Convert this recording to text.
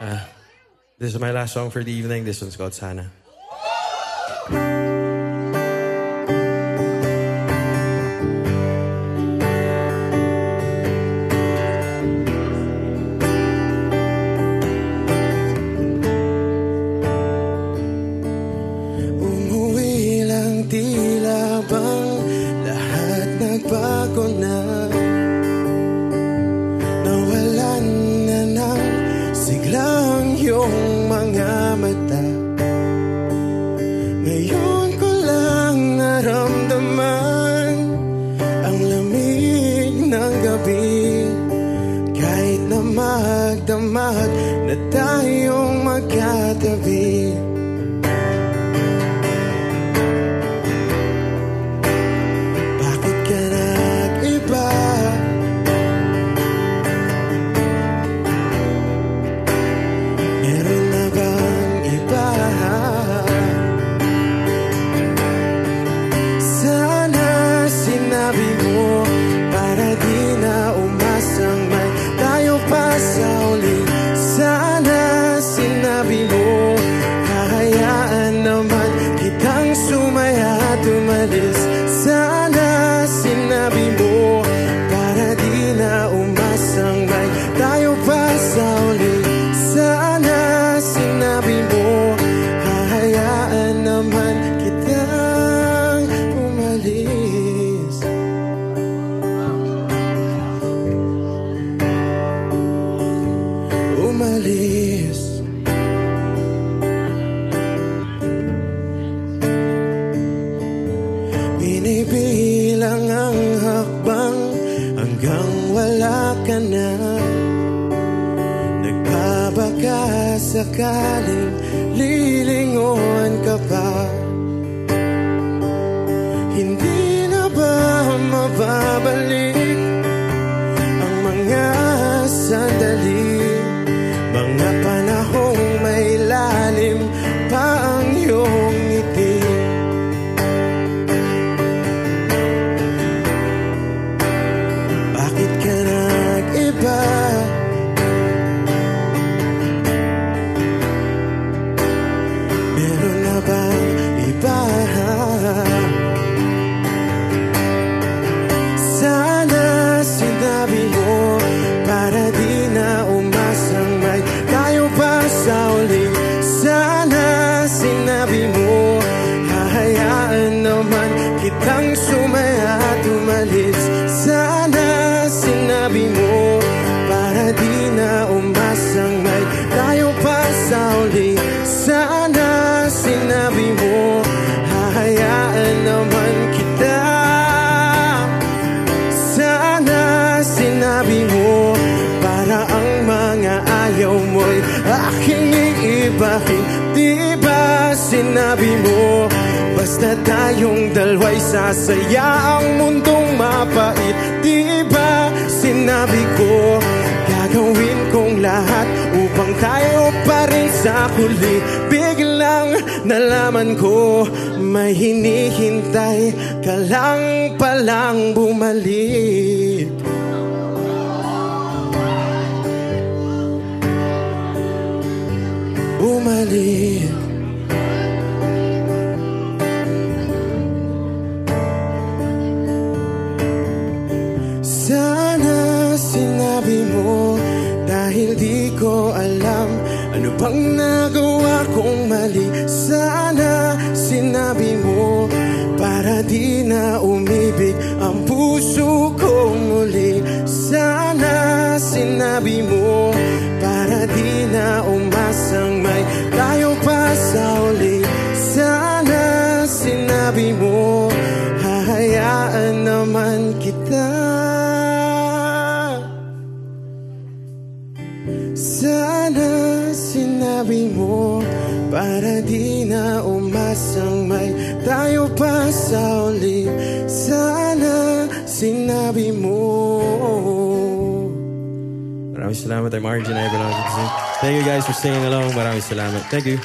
Uh, this is my last song for the evening. This one's called Sana. Tayong magkatabi at umalis Binibilang ang hakbang hanggang wala ka na. Nagbabaka sakaling lilingon ka pa. Hindi Bakit ka nag-iba? Meron na bang iba? Sana sinabi mo Para di na umasang may tayo pa sa uli Sana sinabi mo Hahayaan naman kitang sumaya at umalis iibahin Di ba sinabi mo Basta tayong dalawa'y sasaya Ang mundong mapait? Di ba sinabi ko Gagawin kong lahat Upang tayo pa rin sa huli? Biglang nalaman ko May hinihintay ka lang palang bumalik Bumalik. Sana sinabi mo Dahil di ko alam Ano bang nagawa kong mali? Sana sinabi mo Para di na umibig Ang puso Hahayaan naman kita Sana sinabi mo Para di na umasang may Tayo pa sa uli Sana sinabi mo Maraming salamat. I'm Arjun Ivanov. Thank you guys for singing along. Maraming salamat. Thank you.